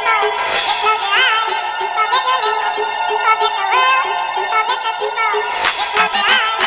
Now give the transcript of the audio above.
Forget your name, forget the world, forget the people. Just close your eyes.